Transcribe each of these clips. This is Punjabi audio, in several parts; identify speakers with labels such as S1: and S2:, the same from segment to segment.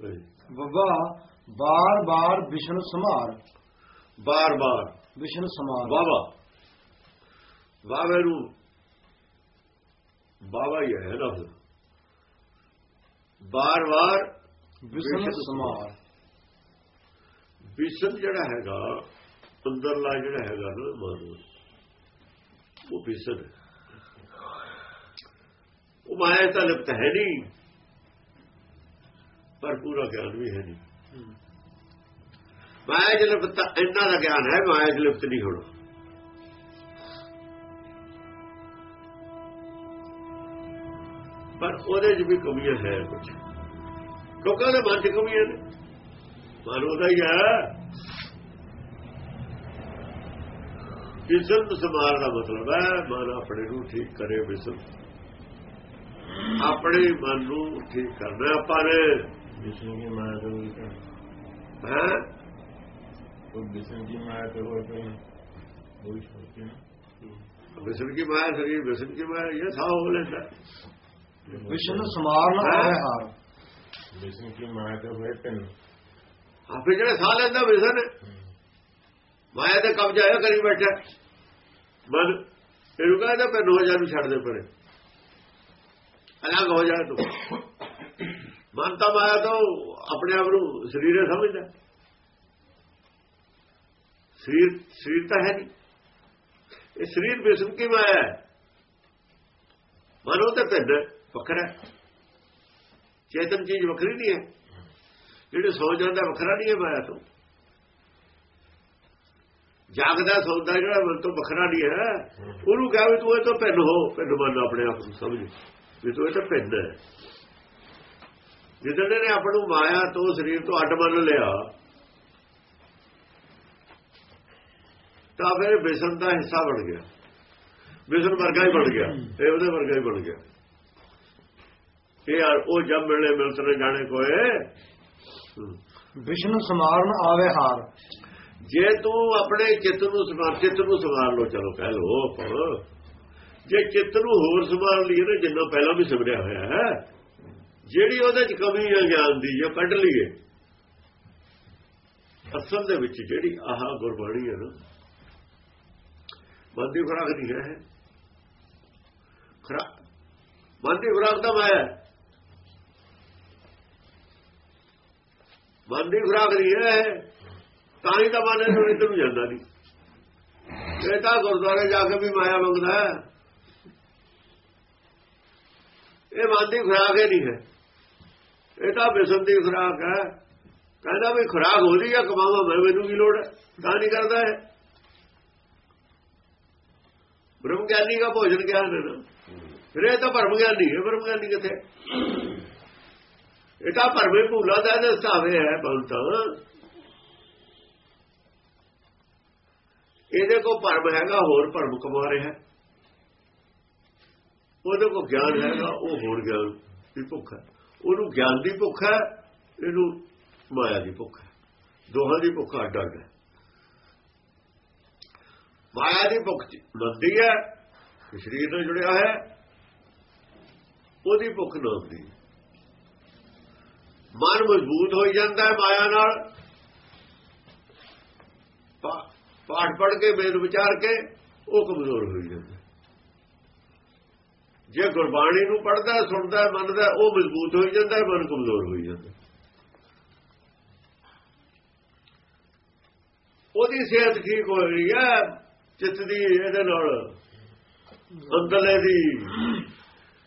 S1: ਬੱਬਾ ਬਾਰ ਬਾਰ ਵਿਸ਼ਨ ਸਮਾਰ।
S2: ਬਾਰ ਬਾਰ।
S1: ਵਿਸ਼ਨ ਸਮਾਰ।
S2: ਵਾਵਾ ਵਾਵੇ ਨੂੰ ਬਾਵਾ ਹੀ ਹੈ ਨਾ ਬਾਰ ਬਾਰ
S1: ਵਿਸ਼ਨ ਸਮਾਰ।
S2: ਵਿਸ਼ਨ ਜਿਹੜਾ ਹੈਗਾ ਅੰਦਰਲਾ ਜਿਹੜਾ ਹੈਗਾ ਨਾ ਮਨ ਉਹ ਵਿਸ਼ਨ। ਉਹ ਮਾਇਆ ਤਾਂ ਲਿਪਤ ਹੈ ਨਹੀਂ। ਪਰ ਪੂਰਾ ਗਿਆਨ ਵੀ ਹੈ ਨਹੀਂ। ਮਾਇਆ ਚ ਲਿਪਤ ਇੰਨਾ ਦਾ ਗਿਆਨ ਹੈ ਮਾਇਆ ਚ ਲਿਪਤ ਨਹੀਂ ਹੋਣਾ। ਪਰ ਉਹਦੇ 'ਚ ਵੀ ਕਮੀਆਂ ਹੈ ਕੁਝ ਲੋਕਾਂ ਦੇ ਮਨ 'ਚ ਕਮੀਆਂ ਨੇ। ਮਨ ਉਹਦਾ ਹੀ ਹੈ। ਵਿਸਲ ਸਮਾਰ ਦਾ ਮਤਲਬ ਹੈ ਮਨ ਆਪਣੇ ਨੂੰ ਠੀਕ ਕਰੇ ਵਿਸਲ ਆਪਣੇ ਮਨ ਨੂੰ ਠੀਕ ਕਰਨਾ ਆਪਾਂ ਨੇ।
S3: विष्णु की माया तो वही था
S2: ਹੈ
S3: तो विष्णु की माया तो वो तो वही छोड़ती ना
S2: ਵਿਸਲ ਕੀ ਮਾਇਆ ਸਰੀਰ ਵਿਸਲ ਕੀ ਮਾਇਆ ਇਹ ਥਾ ਹੋ ਲੈਂਦਾ
S1: ਵਿਸ਼ਨ ਸਮਾਰ ਨਾ
S2: ਹੈਂ?
S1: ਆਵੇ ਹਾਰ
S3: विष्णु की माया तो वही पेन
S2: ਆਪੇ ਜਿਹੜਾ ਸਾਹ ਲੈਂਦਾ ਵਿਸਲ ਮਾਇਆ ਤੇ ਕਬਜ਼ਾ ਹੈ ਕਰੀ ਬੈਠਾ ਮਨ ਇਹਨੂੰ ਕਹਿੰਦਾ ਪੈ ਨੋ ਜਾ ਨੂੰ ਛੱਡ ਦੇ ਪਰੇ ਅਲੱਗ ਹੋ ਜਾ ਤੂੰ ਮਨ ਤਾਂ ਮਾਇਆ ਤੋਂ ਆਪਣੇ ਆਪ ਨੂੰ ਸਰੀਰ ਸਮਝਦਾ। ਸਰੀਰ ਸਰੀਰ ਤਾਂ ਹੈ ਨਹੀਂ। ਇਹ ਸਰੀਰ ਬੇਸਮ ਕੀ ਮਾਇਆ ਹੈ? ਮਨ ਉਹ ਤੇ ਪਿੰਡ ਵੱਖਰਾ ਚੇਤਨ ਚੀਜ਼ ਵੱਖਰੀ ਨਹੀਂ ਹੈ। ਜਿਹੜੇ ਸੌ ਜਾਂਦਾ ਵੱਖਰਾ ਨਹੀਂ ਹੈ ਮਾਇਆ ਤੋਂ। ਜਾਗਦਾ, ਸੌਦਾ ਜਿਹੜਾ ਮਨ ਤੋਂ ਵੱਖਰਾ ਨਹੀਂ ਹੈ, ਉਹਨੂੰ ਕਹਾਂ ਵੀ ਤੂੰ ਇਹ ਤੋਂ ਭਿੰਨ ਹੋ। ਭਿੰਨ ਮੰਨ ਆਪਣੇ ਆਪ ਨੂੰ ਸਮਝ। ਵੀ ਤੂੰ ਇਹ ਤਾਂ ਭਿੰਨ ਹੈ। ਜਿੱਦਣ ਨੇ ਆਪ ਨੂੰ ਮਾਇਆ ਤੋਂ ਸਰੀਰ ਤੋਂ ਅੱਡ ਮੰਨ ਲਿਆ ਤਾਂ ਫਿਰ ਬੇਸਨ ਦਾ ਹਿੱਸਾ ਬਣ ਗਿਆ। ਬੇਸਨ ਵਰਗਾ ਹੀ ਬਣ ਗਿਆ। ਇਹ ਉਹਦੇ ਵਰਗਾ ਹੀ ਬਣ ਗਿਆ। ਇਹ ਉਹ ਜਦ ਮਿਲਣੇ ਮਿਲਤ ਨੇ ਜਾਣੇ ਕੋਏ।
S1: ਵਿਸ਼ਨ ਸਮਾਰ ਨਾ ਆਵੇ ਹਾਰ।
S2: ਜੇ ਤੂੰ ਆਪਣੇ ਚਿੱਤ ਨੂੰ ਸਮਾਰ ਚਿੱਤ ਨੂੰ ਸਮਾਰ ਲੋ ਚਲੋ ਕਹਿ ਲੋ ਪਰ ਜੇ ਚਿੱਤ ਨੂੰ ਹੋਰ ਸਮਾਰ ਲਈਏ ਨਾ ਜਿੰਨਾ ਪਹਿਲਾਂ ਵੀ ਸਿਮਰਿਆ ਹੋਇਆ ਹੈ ਜਿਹੜੀ ਉਹਦੇ ਚ ਕਮੀ ਹੈ ਗਿਆਨ ਦੀ, ਜੇ ਕੱਢ ਲਈਏ। ਅਸਲ ਦੇ ਵਿੱਚ ਜਿਹੜੀ ਆਹ ਗੁਰਬਾਣੀ ਹੈ ਨਾ, ਮਨ ਦੀ ਖੁਰਾਕ ਨਹੀਂ ਹੈ। ਖਰਾ ਮਨ ਦੀ ਖੁਰਾਕ ਤਾਂ ਮਾਇਆ ਹੈ। ਦੀ ਖੁਰਾਕ ਨਹੀਂ ਹੈ, ਤਾਂ ਹੀ ਤਾਂ ਮਨ ਇਹਨੂੰ ਇੱਧਰ ਨੂੰ ਜਾਂਦਾ ਨਹੀਂ। ਇਹ ਤਾਂ ਗੁਰਦੁਆਰੇ ਜਾ ਕੇ ਵੀ ਮਾਇਆ ਮੰਗਦਾ ਹੈ। ਇਹ ਮਨ ਦੀ ਖੁਰਾਕ ਹੀ ਨਹੀਂ ਹੈ। ਇਹ ਤਾਂ ਬਿਸਮ ਦੀ ਖੁਰਾਕ ਹੈ। ਕਹਿੰਦਾ ਵੀ ਖੁਰਾਕ ਹੋ ਰਹੀ ਆ, ਕਮਾਵਾ ਮੈਂ, ਮੈਨੂੰ ਕੀ ਲੋੜ ਹੈ? ਤਾਂ ਨਹੀਂ ਕਰਦਾ ਹੈ ਬ੍ਰਹਮ ਗਿਆਨੀ ਦਾ ਭੋਜਨ ਗਿਆਨ ਹੈ ਨਾ। ਫਿਰ ਇਹ ਤਾਂ ਭਰਮ ਗਿਆਨੀ ਹੈ ਬ੍ਰਹਮ ਗਿਆਨੀ ਕਿੱਥੇ? ਇਹ ਤਾਂ ਭਰਮੇ ਭੂਲਾ ਦਾ ਇਹਦੇ ਹਿਸਾਬੇ ਹੈ ਬੰਤ ਇਹਦੇ ਕੋ ਭਰਮ ਹੈਗਾ, ਹੋਰ ਭਰਮ ਕਮਾ ਰਿਹਾ। ਉਹਦੇ ਕੋ ਗਿਆਨ ਹੈਗਾ, ਉਹ ਹੋਰ ਗਿਆਨ ਦੀ ਭੁੱਖ ਹੈ। ਉਹਨੂੰ ਗਿਆਨ ਦੀ ਭੁੱਖ ਹੈ, ਇਹਨੂੰ ਮਾਇਆ ਦੀ ਭੁੱਖ ਹੈ। ਦੋਹਾਂ ਦੀ ਭੁੱਖ ਅੱਡ ਅੱਡ ਹੈ। ਮਾਇਆ ਦੀ ਭੁੱਖ ਨੰਦੀ ਹੈ ਸਰੀਰ ਨਾਲ ਜੁੜਿਆ ਹੈ, ਉਹਦੀ ਭੁੱਖ ਨਾ ਮਨ ਮਜ਼ਬੂਤ ਹੋ ਜਾਂਦਾ ਹੈ ਮਾਇਆ ਨਾਲ। ਪਾਠ ਪੜ੍ਹ ਕੇ ਬੇਦ ਵਿਚਾਰ ਕੇ, ਉਹ ਕਮਜ਼ੋਰ ਹੋ ਜਾਂਦਾ ਜੇ ਗੁਰਬਾਣੀ ਨੂੰ ਪੜ੍ਹਦਾ, ਸੁਣਦਾ, ਮੰਨਦਾ, ਉਹ ਮਜ਼ਬੂਤ ਹੋਈ ਜਾਂਦਾ, ਮਨ ਕਮਜ਼ੋਰ ਹੋਈ ਜਾਂਦਾ। ਉਹਦੀ ਸਿਹਤ ਠੀਕ ਹੋ ਰਹੀ ਹੈ, ਚਿੱਤ ਦੀ ਇਹਦੇ ਨਾਲ ਅੰਦਰਲੇ ਦੀ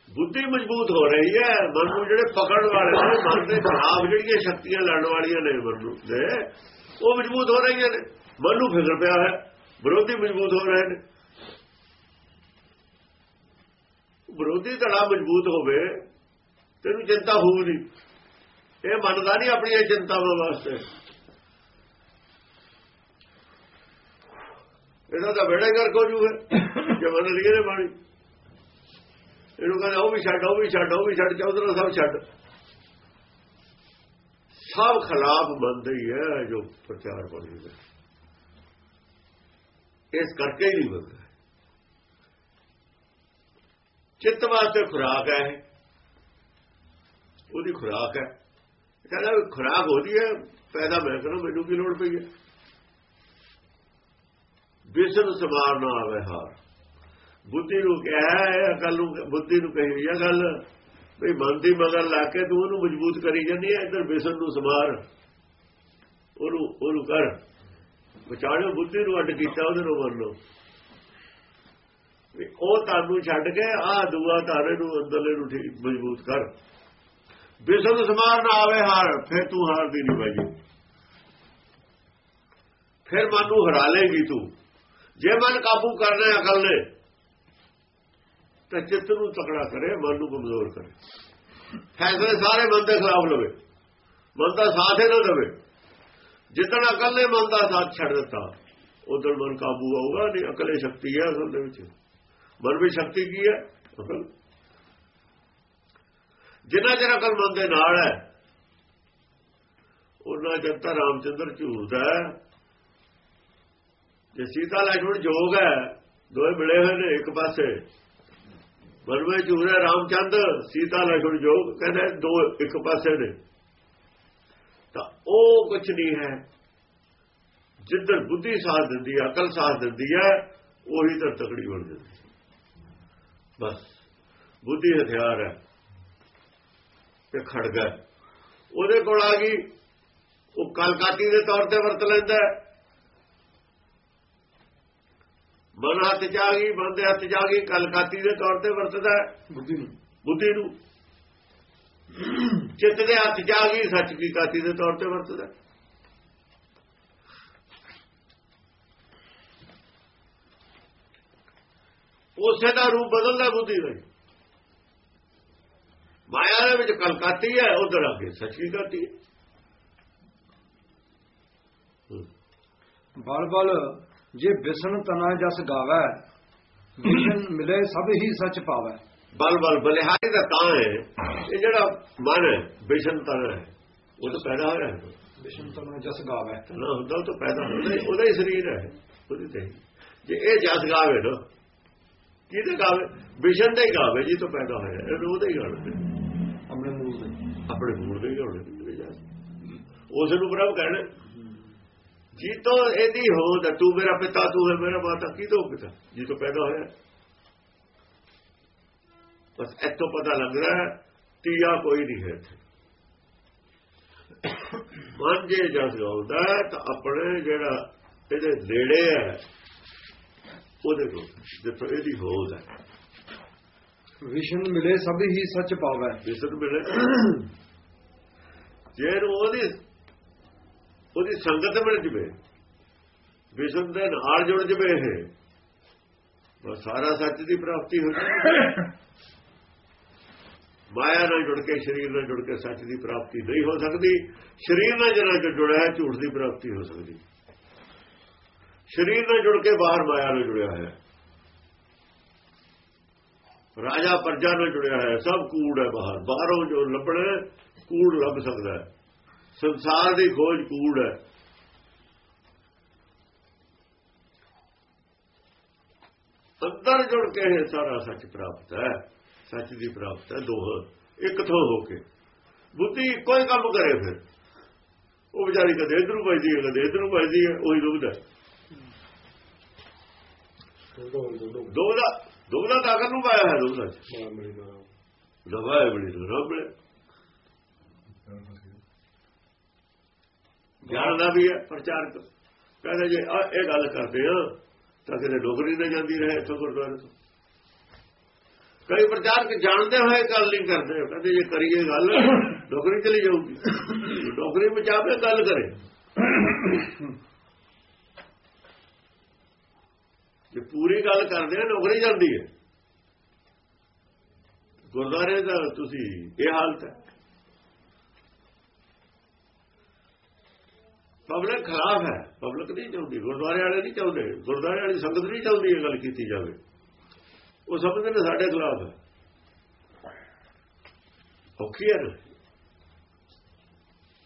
S2: ਬੁੱਧੀ ਮਜ਼ਬੂਤ ਹੋ ਰਹੀ ਹੈ, ਮਨ ਨੂੰ ਜਿਹੜੇ ਪਕੜਨ ਵਾਲੇ ਨੇ, ਮਨ ਦੇ ਖਿਲਾਫ ਜਿਹੜੀਆਂ ਸ਼ਕਤੀਆਂ ਲੜਨ ਵਾਲੀਆਂ ਨੇ ਮਨ ਨੂੰ ਦੇ ਉਹ ਮਜ਼ਬੂਤ ਹੋ ਰਹੀਆਂ ਨੇ। ਮਨ ਨੂੰ ਫਿਕਰ ਪਿਆ ਹੈ, ਵਿਰੋਧੀ ਮਜ਼ਬੂਤ ਹੋ ਰਹੇ ਨੇ। ਵਿਰੋਧੀ ਧੜਾ ਮਜ਼ਬੂਤ ਹੋਵੇ, ਤੈਨੂੰ ਚਿੰਤਾ ਹੋਊ ਨਹੀਂ। ਇਹ ਮੰਨਦਾ ਨਹੀਂ ਆਪਣੀਆਂ ਚਿੰਤਾਵਾਂ ਵਾਸਤੇ। ਇਹਨਾਂ ਦਾ ਬੇੜਾ ਕਰ ਕੋ ਜੂਗਾ, ਜੇ ਮੰਨ ਲਈਏ ਨੇ ਬਾਣੀ ਇਹਨੂੰ ਕਹਿੰਦਾ, ਉਹ ਵੀ ਛੱਡ, ਉਹ ਵੀ ਛੱਡ, ਉਹ ਵੀ ਛੱਡ, ਚੌਧਰਾ ਸਭ ਛੱਡ। ਸਭ ਖਿਲਾਫ ਬੰਦੇ ਹੀ ਹੈ ਜੋ ਪ੍ਰਚਾਰ ਕਰਦੇ ਇਸ ਕਰਕੇ ਹੀ ਨਹੀਂ ਬੰਦਾ। ਚਿੱਤ ਵਾਸਤੇ ਖੁਰਾਕ ਹੈ ਇਹ। ਉਹਦੀ ਖੁਰਾਕ ਹੈ। ਕਹਿੰਦਾ ਖੁਰਾਕ ਹੋਦੀ ਹੈ, ਪੈਦਾ ਮੈਂ ਕਰੋ, ਮੈਨੂੰ ਕੀ ਲੋੜ ਪਈ ਹੈ? ਬੇਸਨ ਸਮਾਰ ਨਾ ਆਵੇ ਹਾਰ। ਬੁੱਧੀ ਨੂੰ ਕਿਹਾ ਅਕਲ ਨੂੰ, ਬੁੱਧੀ ਨੂੰ ਕਹੀ ਇਹ ਗੱਲ, ਵੀ ਮਨ ਦੀ ਮਗਰ ਲਾ ਕੇ ਤੂੰ ਉਹਨੂੰ ਮਜ਼ਬੂਤ ਕਰੀ ਜਾਂਦੀ ਹੈ, ਇੱਧਰ ਬਿਸਨ ਨੂੰ ਸਮਾਰ ਉਹਨੂੰ ਉਹਨੂੰ ਕਰ। ਵਿਚਾਰਿਓ ਬੁੱਧੀ ਨੂੰ ਅੱਡ ਕੀਤਾ, ਉਹਦੇ ਨੂੰ ਮੰਨ ਲਓ। ਵੀ ਉਹ ਤੁਹਾਨੂੰ ਛੱਡ ਕੇ, ਆਹ ਦੂਆ ਤਾਰੇ ਨੂੰ ਅੰਦਰਲੇ ਨੂੰ ਠੀਕ ਮਜ਼ਬੂਤ ਕਰ। ਬਿਸਨ ਸਮਾਰ ਨਾ ਆਵੇ ਹਾਰ, ਫਿਰ ਤੂੰ ਹਾਰਦੀ ਨਹੀਂ ਬਾਜੀ ਫਿਰ ਮਨ ਨੂੰ ਹਰਾ ਲੇਗੀ ਤੂੰ। ਜੇ ਮਨ ਕਾਬੂ ਕਰਨਾ ਹੈ ਅਕਲ ਨੇ ਤਾਂ ਚਿੱਤ ਨੂੰ ਤਕੜਾ ਕਰੇ, ਮਨ ਨੂੰ ਕਮਜ਼ੋਰ ਕਰੇ। ਫੈਸਲੇ ਸਾਰੇ ਮਨ ਦੇ ਖਿਲਾਫ ਲਵੇ। ਮਨ ਦਾ ਸਾਥ ਹੀ ਨਾ ਦੇਵੇ। ਜਿੱਦਣ ਅਕਲ ਨੇ ਮਨ ਦਾ ਸਾਥ ਛੱਡ ਦਿੱਤਾ, ਉਦੋਂ ਮਨ ਕਾਬੂ ਆਊਗਾ, ਨਹੀਂ ਅਕਲੇ ਸ਼ਕਤੀ ਹੈ ਅਸਲ ਦੇ ਵਿੱਚ। ਮਨ ਵਿੱਚ ਸ਼ਕਤੀ ਕੀ ਹੈ? ਜਿੰਨਾ ਚਿਰ ਅਕਲ ਮਨ ਦੇ ਨਾਲ ਹੈ ਉਹਨਾਂ ਜਨਤਾ ਰਾਮਚੰਦਰ ਝੂਲਦਾ ਜੇ ਸੀਤਾ ਲక్ష్మణ ਜੋਗ ਹੈ ਦੋਏ ਮਿਲੇ ਹੋਏ ਨੇ ਇੱਕ ਪਾਸੇ। ਬਲਵੇ ਝੂਰੇ ਰਾਮਚੰਦ ਸੀਤਾ ਲక్ష్మణ ਜੋਗ, ਕਹਿੰਦੇ ਦੋ ਇੱਕ ਪਾਸੇ ਨੇ। ਤਾਂ ਉਹ ਕੁਛ ਨਹੀਂ ਹੈ। ਜਿੱਧਰ ਬੁੱਧੀ ਸਾਥ ਦਿੰਦੀ ਹੈ, ਅਕਲ ਸਾਥ ਦਿੰਦੀ ਹੈ, ਉਹੀ ਤਾਂ ਤਕੜੀ ਬਣ ਜਾਂਦੀ ਬਸ। ਬੁੱਧੀ ਹਥਿਆਰ ਹੈ ਤੇ ਖੜਗਾ। ਉਹਦੇ ਕੋਲ ਆ ਗਈ। ਉਹ ਕਲਕਾਤੀ ਦੇ ਤੌਰ ਤੇ ਵਰਤ ਲੈਂਦਾ ਮਨ ਹੱਥ ਚ ਆ ਗਈ ਮਨ ਦੇ ਹੱਥ ਚ ਆ ਗਈ ਕਲਕਾਤੀ ਦੇ ਤੌਰ ਤੇ ਵਰਤਦਾ
S1: ਬੁੱਧੀ ਨੂੰ।
S2: ਬੁੱਧੀ ਨੂੰ। ਚਿੱਤ ਦੇ ਹੱਥ ਚ ਆ ਗਈ ਸੱਚ ਕੀ ਕਾਤੀ ਦੇ ਤੌਰ ਤੇ ਵਰਤਦਾ ਉਸੇ ਦਾ ਰੂਪ ਬਦਲਦਾ ਬੁੱਧੀ ਵਿੱਚ ਮਾਇਆ ਦੇ ਵਿੱਚ ਕਲਕਾਤੀ ਹੈ ਉਧਰ ਆ ਕੇ ਸੱਚ ਕੀ ਕਾਤੀ ਹੈ।
S1: ਬਲ ਬਲ ਜੇ ਬਿਸਨ ਤਨਾ ਜਸ ਗਾਵੈ ਬਿਸਨ ਮਿਲੇ ਸਭ ਹੀ ਸੱਚ ਪਾਵੈ।
S2: ਬਲ ਬਲ ਬਲਿਹਾਰੀ ਦਾ ਤਾਂ ਹੈ। ਇਹ ਜਿਹੜਾ ਮਨ ਹੈ ਬਿਸ਼ਨ ਤਨ ਹੈ ਉਹ ਤਾਂ ਪੈਦਾ ਹੋਇਆ। ਹੈ
S1: ਬਿਸਨ ਤਨਾ ਜਸ ਗਾਵੈ।
S2: ਨਾ ਹੁੰਦਾ ਉਹ ਤਾਂ ਪੈਦਾ ਹੁੰਦਾ ਉਹਦਾ ਹੀ ਸਰੀਰ ਹੈ ਉਹਦੀ ਤੇ। ਜੇ ਇਹ ਜਸ ਗਾਵੇ ਨਾ ਕਿਹਦੇ ਗਾਵੇ ਬਿਸ਼ਨ ਦਾ ਹੀ ਗਾਵੇ ਜੀ ਤੋਂ ਪੈਦਾ ਹੋਇਆ। ਇਹਨੂੰ ਉਹਦਾ ਹੀ ਗਾਵੇ
S1: ਆਪਣੇ ਮੂਲ ਦੇ।
S2: ਆਪਣੇ ਮੂਲ ਦੇ ਹੀ ਗਾਵੇ ਉਸ ਨੂੰ ਪ੍ਰਭ ਕਹਿਣਾ ਜੀ ਤੋਂ ਇਹਦੀ ਹੋਂਦ ਹੈ, ਤੂੰ ਮੇਰਾ ਪਿਤਾ ਤੂੰ ਹੈ ਮੇਰਾ ਮਾਤਾ। ਕੀ ਤੋਂ ਪਿਤਾ? ਜੀ ਤੋਂ ਪੈਦਾ ਹੋਇਆ। ਬਸ ਇੱਥੋਂ ਪਤਾ ਲੱਗਦਾ ਹੈ ਤੀਆ ਕੋਈ ਨਹੀਂ ਹੈ ਮਨ ਜੇ ਜਸ ਗਾਉਂਦਾ ਤਾਂ ਆਪਣੇ ਜਿਹੜਾ ਇਹਦੇ ਨੇੜੇ ਹੈ ਉਹਦੇ ਕੋਲ ਜਿੱਥੋਂ ਇਹਦੀ ਹੋਂਦ ਹੈ
S1: ਵਿਸ਼ਨ ਮਿਲੇ ਸਭ ਹੀ ਸੱਚ ਪਾਵੈ
S2: ਜਿਸਨ ਮਿਲੇ ਜੇ ਉਹਦੀ ਉਹਦੀ ਸੰਗਤ ਮਿਲ ਜਵੇ ਵਿਸ਼ਨ ਦੇ ਨਾਲ ਜੁੜ ਜਵੇ ਇਹ ਬਸ ਸਾਰਾ ਸੱਚ ਦੀ ਪ੍ਰਾਪਤੀ ਹੋ ਜਾਵੇ ਮਾਇਆ ਨਾਲ ਜੁੜ ਕੇ ਸਰੀਰ ਨਾਲ ਜੁੜ ਕੇ ਸੱਚ ਦੀ ਪ੍ਰਾਪਤੀ ਨਹੀਂ ਹੋ ਸਕਦੀ ਸਰੀਰ ਨਾਲ ਜਿਹੜਾ ਜੁੜਿਆ ਝੂਠ ਦੀ ਪ੍ਰਾਪਤੀ ਹੋ ਸਕਦੀ ਸਰੀਰ ਨਾਲ ਜੁੜ ਕੇ ਬਾਹਰ ਮਾਇਆ ਨਾਲ ਜੁੜਿਆ ਹੋਇਆ ਰਾਜਾ ਪਰਜਾ ਨਾਲ ਜੁੜਿਆ ਹੋਇਆ ਸਭ ਕੂੜ ਹੈ ਬਾਹਰ। ਬਾਹਰੋਂ ਜੋ ਲੱਭਣਾ, ਕੂੜ ਲੱਭ ਸਕਦਾ ਹੈ। ਸੰਸਾਰ ਦੀ ਖੋਜ ਕੂੜ ਹੈ। ਅੰਦਰ ਜੁੜ ਕੇ ਇਹ ਸਾਰਾ ਸੱਚ ਪ੍ਰਾਪਤ ਹੈ। ਸੱਚ ਦੀ ਪ੍ਰਾਪਤ ਹੈ। ਦੋਹ ਇੱਕ ਥੋ ਹੋ ਕੇ। ਬੁੱਧੀ ਕੋਈ ਕੰਮ ਕਰੇ ਫਿਰ। ਉਹ ਵਿਚਾਰੀ ਕਦੇ ਇਧਰ ਨੂੰ ਹੈ, ਕਦੇ ਇਧਰ ਨੂੰ ਹੈ, ਉਹੀ ਦੁਬਦਾ ਦੁਬਦਾ ਦੁਬਦਾ ਤਾਂ ਅਗਰ ਨੂੰ ਪਾਇਆ ਹੈ ਦੁਬਦਾ ਦਵਾ ਹੈ ਬੜੀ ਦੂਰ ਬੜੇ ਜਾਣਦਾ ਵੀ ਹੈ ਪ੍ਰਚਾਰਕ ਕਹਿੰਦੇ ਜੇ ਇਹ ਗੱਲ ਕਰਦੇ ਆ ਤਾਂ ਕਿਤੇ ਨੌਕਰੀ ਨਾ ਜਾਂਦੀ ਰਹੇ ਇੱਥੋਂ ਗੁਰਦੁਆਰੇ ਤੋਂ ਕਈ ਪ੍ਰਚਾਰਕ ਜਾਣਦੇ ਹੋਏ ਗੱਲ ਨਹੀਂ ਕਰਦੇ ਕਹਿੰਦੇ ਜੇ ਕਰੀਏ ਗੱਲ ਨੌਕਰੀ ਚਲੀ ਜਾਊਗੀ ਨੌਕਰੀ ਬਚਾਵੇ ਗੱਲ ਕਰੇ ਜੇ ਪੂਰੀ ਗੱਲ ਕਰਦੇ ਆ, ਨੌਕਰੀ ਜਾਂਦੀ ਹੈ। ਗੁਰਦੁਆਰੇ ਦਾ ਤੁਸੀਂ ਇਹ ਹਾਲਤ ਹੈ। ਪਬਲਿਕ ਖਰਾਬ ਹੈ। ਪਬਲਿਕ ਨਹੀਂ ਚਾਹੁੰਦੀ, ਗੁਰਦੁਆਰੇ ਵਾਲੇ ਨਹੀਂ ਚਾਹੁੰਦੇ। ਗੁਰਦੁਆਰੇ ਵਾਲੀ ਸੰਗਤ ਨਹੀਂ ਚਾਹੁੰਦੀ ਇਹ ਗੱਲ ਕੀਤੀ ਜਾਵੇ। ਉਹ ਸਮਝਦੇ ਨੇ ਸਾਡੇ ਖਿਲਾਫ ਹੈ। ਔਖੀ ਹੈ ਨਾ।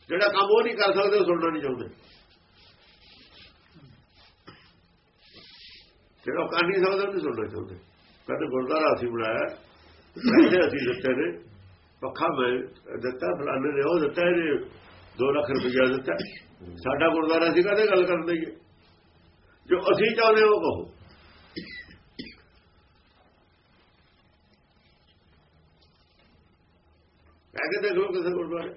S2: ਜਿਹੜਾ ਕੰਮ ਉਹ ਨਹੀਂ ਕਰ ਸਕਦੇ, ਉਹ ਸੁਣਨਾ ਨਹੀਂ ਚਾਹੁੰਦੇ। ਜਿਹੜਾ ਉਹ ਕਰ ਨਹੀਂ ਸਕਦਾ ਉਹ ਨਹੀਂ ਸੁਣਨਾ ਚਾਹੁੰਦੇ ਕਹਿੰਦੇ ਗੁਰਦੁਆਰਾ ਅਸੀਂ ਬਣਾਇਆ ਕਹਿੰਦੇ ਅਸੀਂ ਦਿੱਤੇ ਨੇ ਪੱਖਾ ਮੈਂ ਦਿੱਤਾ ਫਲਾਣੇ ਨੇ ਉਹ ਦਿੱਤਾ ਇਹਨੇ 2 ਲੱਖ ਰੁਪਇਆ ਦਿੱਤਾ। ਸਾਡਾ ਗੁਰਦੁਆਰਾ ਸੀ ਕਹਿੰਦੇ ਗੱਲ ਕਰਨ ਦਈਏ? ਜੋ ਅਸੀਂ ਚਾਹੁੰਦੇ ਉਹ ਕਹੋ। ਕਹਿ ਕੇ ਦੇਖ ਲਓ ਕਿਸੇ ਗੁਰਦੁਆਰੇ।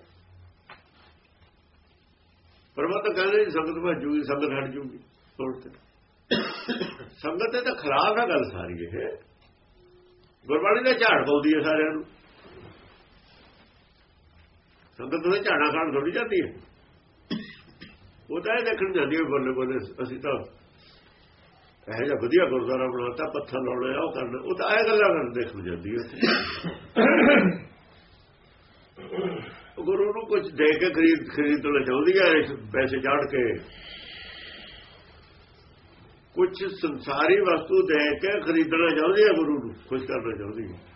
S2: ਪਰਮਤ ਕਹਿੰਦੇ ਜੀ, ਸੰਗਤ ਭੱਜੂਗੀ ਸੰਗਤ ਹਟ ਜੂਗੀ ਤੋੜ ਤੇ ਸੰਗਤ ਦੇ ਤਾਂ ਖਿਲਾਫ ਹੈ ਗੱਲ ਸਾਰੀ ਇਹ। ਗੁਰਬਾਣੀ ਦਾ ਝਾੜ ਪਾਉਂਦੀ ਹੈ ਸਾਰਿਆਂ ਨੂੰ। ਸੰਗਤ ਦੇ ਝਾੜਾ ਖਾਣ ਥੋੜੀ ਜਾਂਦੀ ਹੈ। ਉਹ ਤਾਂ ਇਹ ਦੇਖਣ ਜਾਂਦੀ ਹੈ ਬੱਲੇ ਬੱਲੇ ਅਸੀਂ ਤਾਂ ਇਹ ਜਿਹਾ ਵਧੀਆ ਗੁਰਦੁਆਰਾ ਬਣਾਤਾ, ਪੱਥਰ ਲਾਉਣੇ ਆ, ਉਹ ਕਰਨ। ਉਹ ਤਾਂ ਇਹ ਗੱਲਾਂ ਕਰਨ ਦੇਖਣ ਜਾਂਦੀ ਹੈ। ਗੁਰੂ ਨੂੰ ਕੁਝ ਦੇ ਕੇ ਖਰੀਦ ਖਰੀਦਣਾ ਚਾਹੁੰਦੀ ਹੈ ਇਸ ਪੈਸੇ ਚਾੜ ਕੇ। ਕੁਝ ਸੰਸਾਰੀ ਵਸਤੂ ਦੇ ਕੇ ਖਰੀਦਣਾ ਚਾਹੁੰਦੀ ਹੈ ਗੁਰੂ ਨੂੰ ਖੁਸ਼ ਕਰਨਾ ਚਾਹੁੰਦੀ ਹੈ